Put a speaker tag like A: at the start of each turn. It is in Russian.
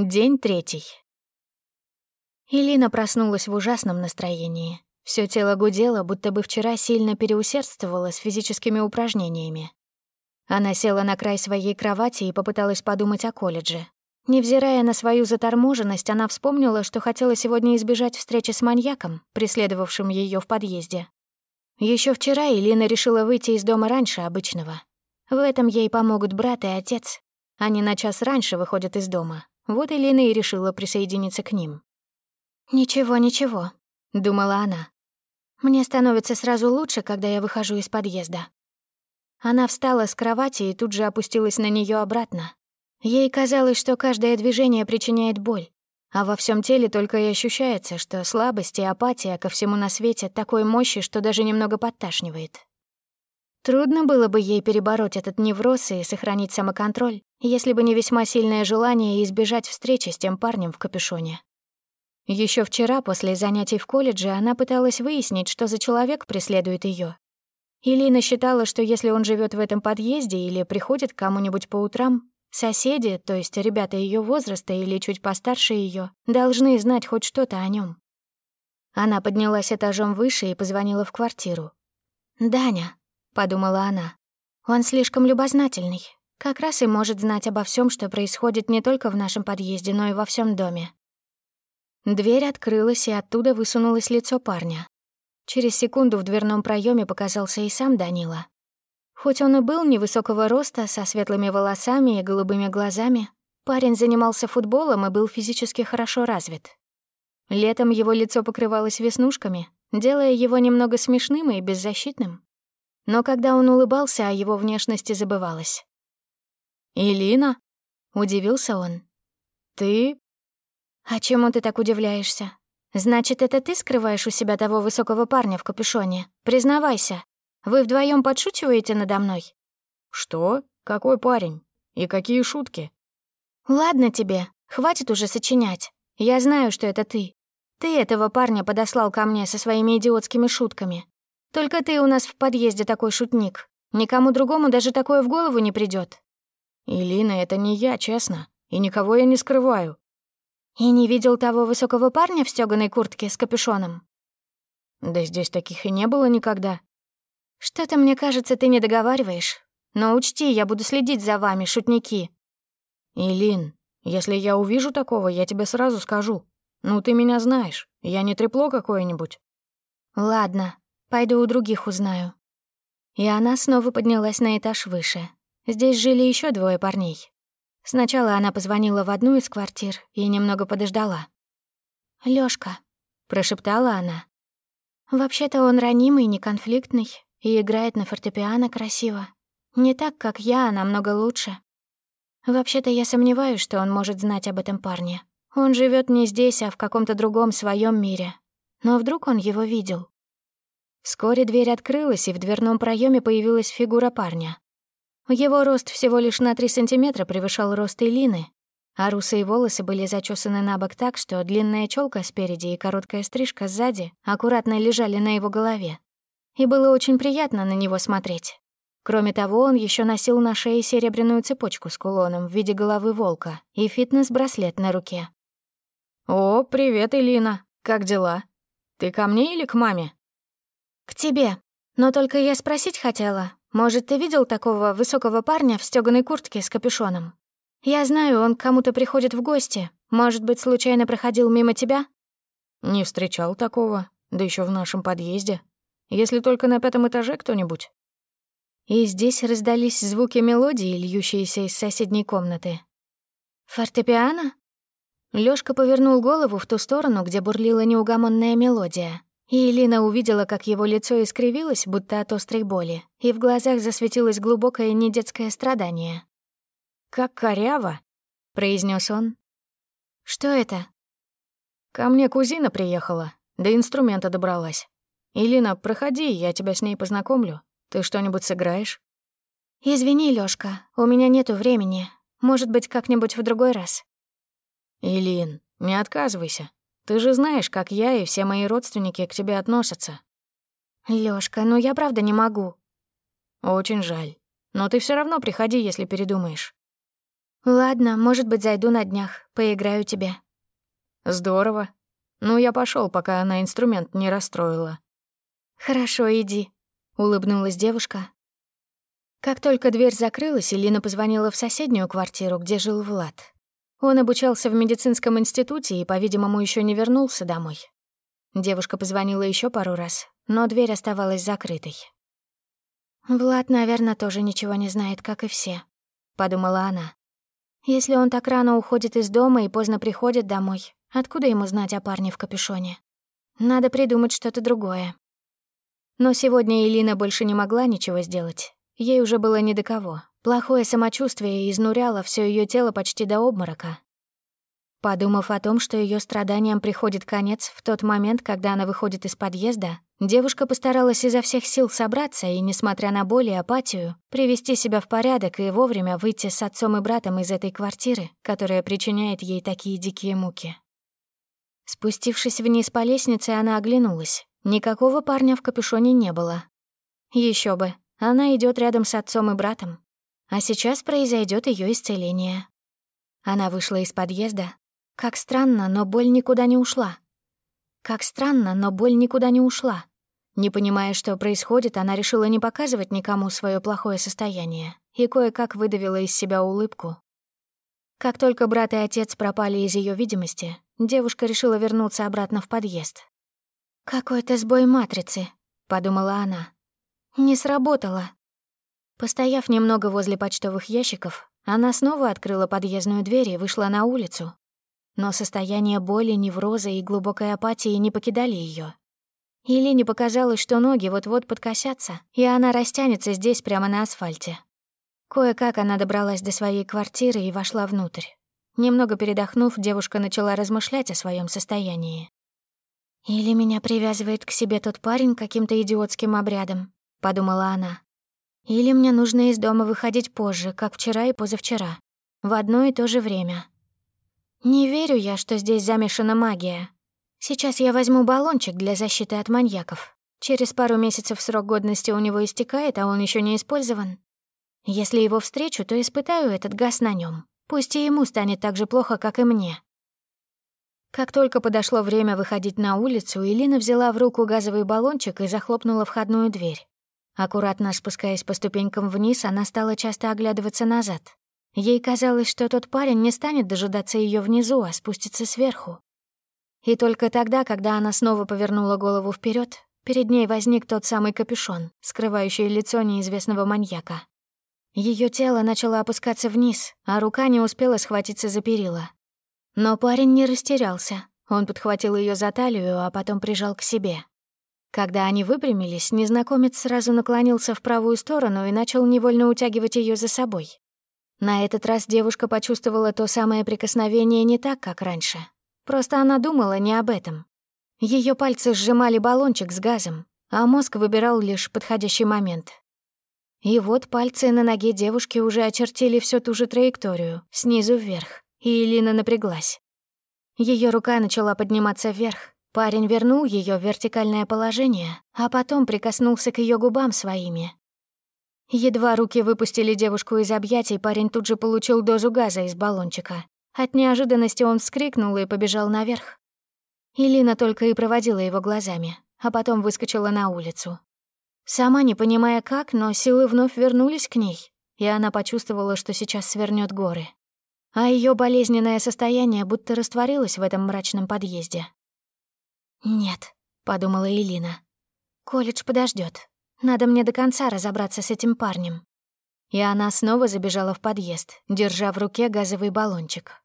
A: День третий. Илина проснулась в ужасном настроении. Все тело гудело, будто бы вчера сильно переусердствовала с физическими упражнениями. Она села на край своей кровати и попыталась подумать о колледже. Невзирая на свою заторможенность, она вспомнила, что хотела сегодня избежать встречи с маньяком, преследовавшим ее в подъезде. Еще вчера Илина решила выйти из дома раньше обычного. В этом ей помогут брат и отец. Они на час раньше выходят из дома, вот Элина и решила присоединиться к ним. «Ничего, ничего», — думала она. «Мне становится сразу лучше, когда я выхожу из подъезда». Она встала с кровати и тут же опустилась на нее обратно. Ей казалось, что каждое движение причиняет боль, а во всем теле только и ощущается, что слабость и апатия ко всему на свете такой мощи, что даже немного подташнивает. Трудно было бы ей перебороть этот невроз и сохранить самоконтроль, если бы не весьма сильное желание избежать встречи с тем парнем в капюшоне. Еще вчера, после занятий в колледже, она пыталась выяснить, что за человек преследует ее. Илина считала, что если он живет в этом подъезде или приходит к кому-нибудь по утрам, соседи, то есть ребята ее возраста или чуть постарше ее, должны знать хоть что-то о нем. Она поднялась этажом выше и позвонила в квартиру. «Даня», — подумала она, — «он слишком любознательный, как раз и может знать обо всем, что происходит не только в нашем подъезде, но и во всем доме. Дверь открылась, и оттуда высунулось лицо парня. Через секунду в дверном проеме показался и сам Данила. Хоть он и был невысокого роста, со светлыми волосами и голубыми глазами, парень занимался футболом и был физически хорошо развит. Летом его лицо покрывалось веснушками, делая его немного смешным и беззащитным. Но когда он улыбался, о его внешности забывалось.
B: «Илина?»
A: — удивился он.
B: «Ты?»
A: «А чему ты так удивляешься? Значит, это ты скрываешь у себя того высокого парня в капюшоне? Признавайся. Вы вдвоем подшучиваете надо мной?»
B: «Что? Какой парень? И какие шутки?»
A: «Ладно тебе, хватит уже сочинять. Я знаю, что это ты. Ты этого парня подослал ко мне со своими идиотскими шутками. Только ты у нас в подъезде такой шутник. Никому другому даже такое в голову не придет.
B: «Илина, это не я, честно. И никого я не скрываю».
A: «И не видел того высокого парня в стёганой куртке с капюшоном?»
B: «Да здесь таких и не было никогда».
A: «Что-то, мне кажется, ты не договариваешь. Но учти, я буду следить за вами, шутники».
B: «Илин, если я увижу такого, я тебе сразу скажу. Ну, ты меня знаешь, я не трепло какое-нибудь».
A: «Ладно, пойду у других узнаю». И она снова поднялась на этаж выше. Здесь жили еще двое парней. Сначала она позвонила в одну из квартир и немного подождала. «Лёшка», — прошептала она. «Вообще-то он ранимый, неконфликтный и играет на фортепиано красиво. Не так, как я, а намного лучше. Вообще-то я сомневаюсь, что он может знать об этом парне. Он живет не здесь, а в каком-то другом своем мире. Но вдруг он его видел?» Вскоре дверь открылась, и в дверном проеме появилась фигура парня. Его рост всего лишь на 3 сантиметра превышал рост Элины, а русые волосы были зачесаны на бок так, что длинная челка спереди и короткая стрижка сзади аккуратно лежали на его голове. И было очень приятно на него смотреть. Кроме того, он еще носил на шее серебряную цепочку с кулоном в виде головы волка и фитнес-браслет на руке.
B: «О, привет, Элина. Как дела? Ты ко мне или к маме?»
A: «К тебе. Но только я спросить хотела, может, ты видел такого высокого парня в стёганой куртке с капюшоном? Я знаю, он к кому-то приходит в гости. Может быть, случайно проходил мимо тебя?»
B: «Не встречал такого, да еще в нашем подъезде. Если только на пятом этаже кто-нибудь».
A: И здесь раздались звуки мелодии, льющиеся из соседней комнаты. «Фортепиано?» Лёшка повернул голову в ту сторону, где бурлила неугомонная мелодия. И Элина увидела, как его лицо искривилось, будто от острой боли, и в глазах засветилось глубокое недетское страдание.
B: «Как коряво», — произнес он.
A: «Что это?»
B: «Ко мне кузина приехала, до инструмента добралась. Элина, проходи, я тебя с ней познакомлю. Ты что-нибудь сыграешь?»
A: «Извини, Лёшка, у меня нету времени. Может быть, как-нибудь в другой раз».
B: «Илин, не отказывайся. Ты же знаешь, как я и все мои родственники к тебе относятся.
A: Лёшка, ну я правда не могу.
B: Очень жаль. Но ты все равно приходи, если передумаешь.
A: «Ладно, может быть, зайду на днях, поиграю тебе».
B: «Здорово. Ну, я пошел, пока она инструмент не расстроила».
A: «Хорошо, иди», — улыбнулась девушка. Как только дверь закрылась, Элина позвонила в соседнюю квартиру, где жил Влад. Он обучался в медицинском институте и, по-видимому, еще не вернулся домой. Девушка позвонила еще пару раз, но дверь оставалась закрытой. «Влад, наверное, тоже ничего не знает, как и все», — подумала она. «Если он так рано уходит из дома и поздно приходит домой, откуда ему знать о парне в капюшоне? Надо придумать что-то другое». Но сегодня Элина больше не могла ничего сделать. Ей уже было не до кого. Плохое самочувствие изнуряло все ее тело почти до обморока. Подумав о том, что ее страданиям приходит конец в тот момент, когда она выходит из подъезда, девушка постаралась изо всех сил собраться и, несмотря на боль и апатию, привести себя в порядок и вовремя выйти с отцом и братом из этой квартиры, которая причиняет ей такие дикие муки. Спустившись вниз по лестнице, она оглянулась. Никакого парня в капюшоне не было. Еще бы, она идет рядом с отцом и братом. А сейчас произойдет ее исцеление. Она вышла из подъезда, как странно, но боль никуда не ушла. Как странно, но боль никуда не ушла. Не понимая, что происходит, она решила не показывать никому свое плохое состояние и кое-как выдавила из себя улыбку. Как только брат и отец пропали из ее видимости, девушка решила вернуться обратно в подъезд. «Какой-то сбой матрицы», — подумала она. «Не сработало». Постояв немного возле почтовых ящиков, она снова открыла подъездную дверь и вышла на улицу, но состояние боли, невроза и глубокой апатии не покидали ее. Елене показалось, что ноги вот-вот подкосятся, и она растянется здесь прямо на асфальте. Кое-как она добралась до своей квартиры и вошла внутрь. Немного передохнув, девушка начала размышлять о своем состоянии. «Или меня привязывает к себе тот парень каким-то идиотским обрядом», — подумала она. «Или мне нужно из дома выходить позже, как вчера и позавчера, в одно и то же время, не верю я, что здесь замешана магия. Сейчас я возьму баллончик для защиты от маньяков. Через пару месяцев срок годности у него истекает, а он еще не использован. Если его встречу, то испытаю этот газ на нем. Пусть и ему станет так же плохо, как и мне. Как только подошло время выходить на улицу, Илина взяла в руку газовый баллончик и захлопнула входную дверь. Аккуратно спускаясь по ступенькам вниз, она стала часто оглядываться назад. Ей казалось, что тот парень не станет дожидаться ее внизу, а спустится сверху. И только тогда, когда она снова повернула голову вперед, перед ней возник тот самый капюшон, скрывающий лицо неизвестного маньяка. Ее тело начало опускаться вниз, а рука не успела схватиться за перила. Но парень не растерялся. Он подхватил ее за талию, а потом прижал к себе. Когда они выпрямились, незнакомец сразу наклонился в правую сторону и начал невольно утягивать ее за собой. На этот раз девушка почувствовала то самое прикосновение не так, как раньше. Просто она думала не об этом. Ее пальцы сжимали баллончик с газом, а мозг выбирал лишь подходящий момент. И вот пальцы на ноге девушки уже очертили всю ту же траекторию, снизу вверх, и Элина напряглась. Ее рука начала подниматься вверх. Парень вернул ее в вертикальное положение, а потом прикоснулся к ее губам своими, Едва руки выпустили девушку из объятий, парень тут же получил дозу газа из баллончика. От неожиданности он вскрикнул и побежал наверх. Илина только и проводила его глазами, а потом выскочила на улицу. Сама не понимая как, но силы вновь вернулись к ней, и она почувствовала, что сейчас свернет горы. А ее болезненное состояние будто растворилось в этом мрачном подъезде. «Нет», — подумала Элина. «Колледж подождет. Надо мне до конца разобраться с этим парнем. И она снова забежала в подъезд, держа в руке газовый баллончик.